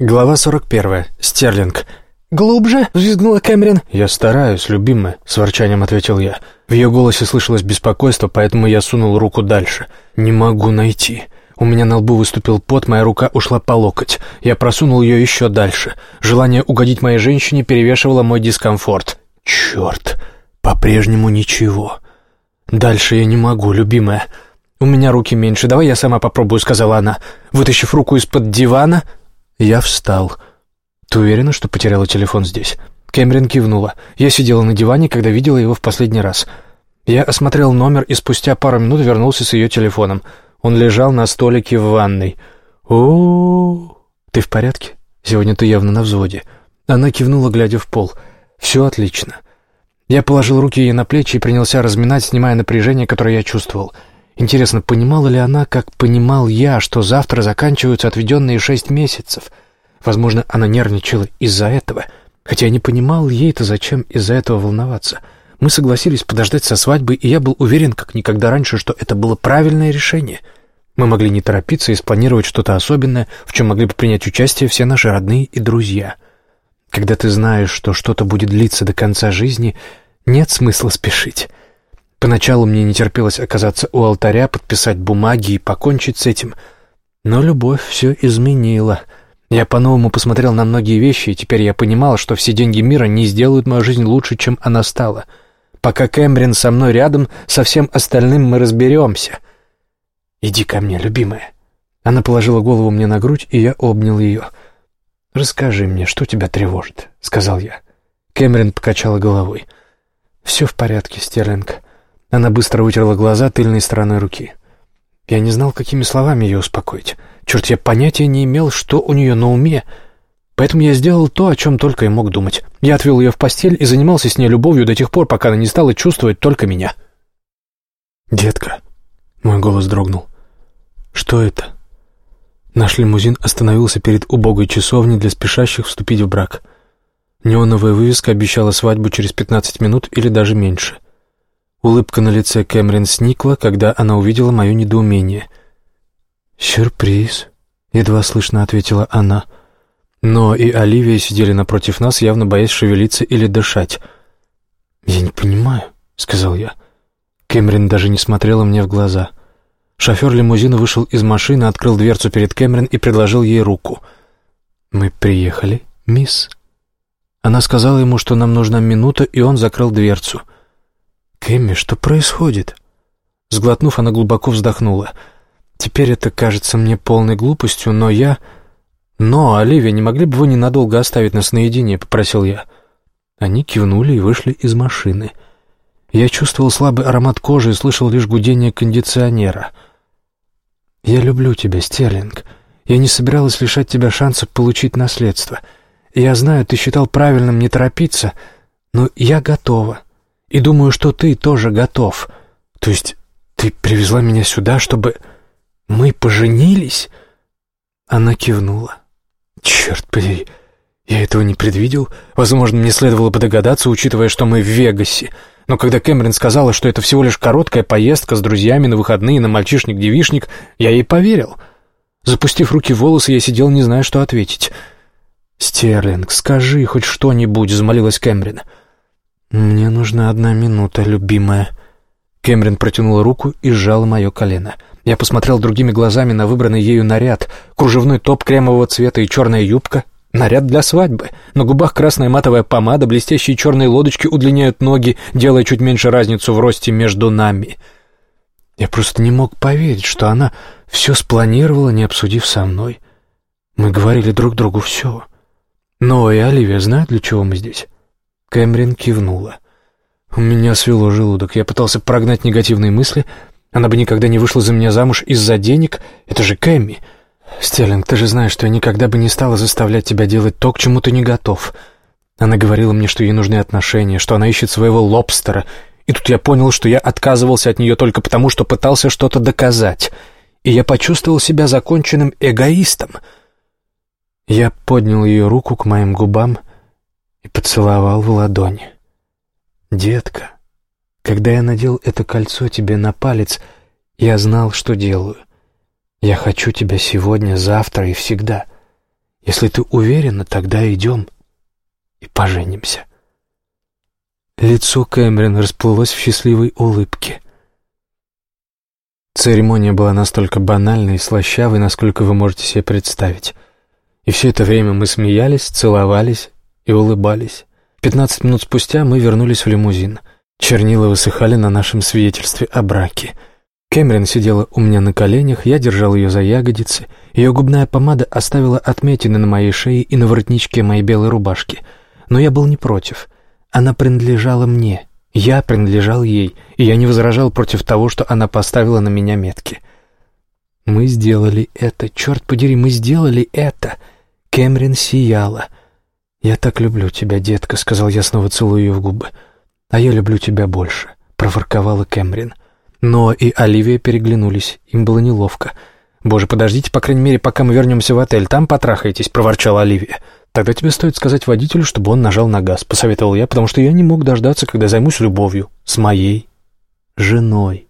Глава 41. Стерлинг. «Глубже?» — взвизгнула Кэмерин. «Я стараюсь, любимая», — с ворчанием ответил я. В ее голосе слышалось беспокойство, поэтому я сунул руку дальше. «Не могу найти». У меня на лбу выступил пот, моя рука ушла по локоть. Я просунул ее еще дальше. Желание угодить моей женщине перевешивало мой дискомфорт. «Черт! По-прежнему ничего. Дальше я не могу, любимая». «У меня руки меньше, давай я сама попробую», — сказала она. Вытащив руку из-под дивана, я встал. «Ты уверена, что потеряла телефон здесь?» Кэмерин кивнула. Я сидела на диване, когда видела его в последний раз. Я осмотрел номер и спустя пару минут вернулся с ее телефоном. Он лежал на столике в ванной. о Ты в порядке? Сегодня ты явно на взводе». Она кивнула, глядя в пол. «Все отлично». Я положил руки ей на плечи и принялся разминать, снимая напряжение, которое я чувствовал. Интересно, понимала ли она, как понимал я, что завтра заканчиваются отведенные шесть месяцев? Возможно, она нервничала из-за этого. Хотя я не понимал ей-то, зачем из-за этого волноваться. Мы согласились подождать со свадьбы, и я был уверен, как никогда раньше, что это было правильное решение. Мы могли не торопиться и спланировать что-то особенное, в чем могли бы принять участие все наши родные и друзья. Когда ты знаешь, что что-то будет длиться до конца жизни, нет смысла спешить. Поначалу мне не терпелось оказаться у алтаря, подписать бумаги и покончить с этим. Но любовь все изменила. Я по-новому посмотрел на многие вещи, и теперь я понимал, что все деньги мира не сделают мою жизнь лучше, чем она стала. Пока Кэмбрин со мной рядом, со всем остальным мы разберемся. «Иди ко мне, любимая». Она положила голову мне на грудь, и я обнял ее. «Расскажи мне, что тебя тревожит», — сказал я. Кэмерин покачала головой. «Все в порядке, Стерлинг. Она быстро вытерла глаза тыльной стороной руки. Я не знал, какими словами ее успокоить. Черт, я понятия не имел, что у нее на уме. Поэтому я сделал то, о чем только и мог думать. Я отвел ее в постель и занимался с ней любовью до тех пор, пока она не стала чувствовать только меня. «Детка», — мой голос дрогнул, — «что это?» Наш лимузин остановился перед убогой часовней для спешащих вступить в брак. Неоновая вывеска обещала свадьбу через пятнадцать минут или даже меньше — Улыбка на лице Кэмерин сникла, когда она увидела мое недоумение. «Сюрприз», — едва слышно ответила она. Но и Оливия сидели напротив нас, явно боясь шевелиться или дышать. «Я не понимаю», — сказал я. Кэмерин даже не смотрела мне в глаза. Шофер лимузина вышел из машины, открыл дверцу перед Кэмерин и предложил ей руку. «Мы приехали, мисс». Она сказала ему, что нам нужна минута, и он закрыл дверцу — «Кэмми, что происходит?» Сглотнув, она глубоко вздохнула. «Теперь это кажется мне полной глупостью, но я...» «Но, Оливия, не могли бы вы ненадолго оставить нас наедине?» — попросил я. Они кивнули и вышли из машины. Я чувствовал слабый аромат кожи и слышал лишь гудение кондиционера. «Я люблю тебя, Стерлинг. Я не собиралась лишать тебя шанса получить наследство. Я знаю, ты считал правильным не торопиться, но я готова». И думаю, что ты тоже готов. То есть ты привезла меня сюда, чтобы мы поженились?» Она кивнула. «Черт побери, я этого не предвидел. Возможно, мне следовало бы догадаться, учитывая, что мы в Вегасе. Но когда Кэмерон сказала, что это всего лишь короткая поездка с друзьями на выходные на мальчишник-девишник, я ей поверил. Запустив руки в волосы, я сидел, не зная, что ответить. «Стерлинг, скажи хоть что-нибудь», — взмолилась Кэмерон. «Мне нужна одна минута, любимая». Кэмерон протянула руку и сжала мое колено. Я посмотрел другими глазами на выбранный ею наряд. Кружевной топ кремового цвета и черная юбка. Наряд для свадьбы. На губах красная матовая помада, блестящие черные лодочки удлиняют ноги, делая чуть меньше разницу в росте между нами. Я просто не мог поверить, что она все спланировала, не обсудив со мной. Мы говорили друг другу все. Но и Оливия знает, для чего мы здесь. Кэмрин кивнула. У меня свело желудок. Я пытался прогнать негативные мысли. Она бы никогда не вышла за меня замуж из-за денег. Это же Кэмми. Стерлинг, ты же знаешь, что я никогда бы не стала заставлять тебя делать то, к чему ты не готов. Она говорила мне, что ей нужны отношения, что она ищет своего лобстера. И тут я понял, что я отказывался от нее только потому, что пытался что-то доказать. И я почувствовал себя законченным эгоистом. Я поднял ее руку к моим губам и поцеловал в ладонь. «Детка, когда я надел это кольцо тебе на палец, я знал, что делаю. Я хочу тебя сегодня, завтра и всегда. Если ты уверена, тогда идем и поженимся». Лицо Кэмерон расплылось в счастливой улыбке. Церемония была настолько банальной и слащавой, насколько вы можете себе представить. И все это время мы смеялись, целовались и улыбались. Пятнадцать минут спустя мы вернулись в лимузин. Чернила высыхали на нашем свидетельстве о браке. Кэмерон сидела у меня на коленях, я держал ее за ягодицы. Ее губная помада оставила отметины на моей шее и на воротничке моей белой рубашки. Но я был не против. Она принадлежала мне. Я принадлежал ей, и я не возражал против того, что она поставила на меня метки. Мы сделали это, черт подери, мы сделали это. Кэмрин сияла. «Я так люблю тебя, детка», — сказал я, снова целуя ее в губы. «А я люблю тебя больше», — проворковала Кэмрин. Но и Оливия переглянулись, им было неловко. «Боже, подождите, по крайней мере, пока мы вернемся в отель, там потрахаетесь», — проворчала Оливия. «Тогда тебе стоит сказать водителю, чтобы он нажал на газ», — посоветовал я, потому что я не мог дождаться, когда займусь любовью с моей женой.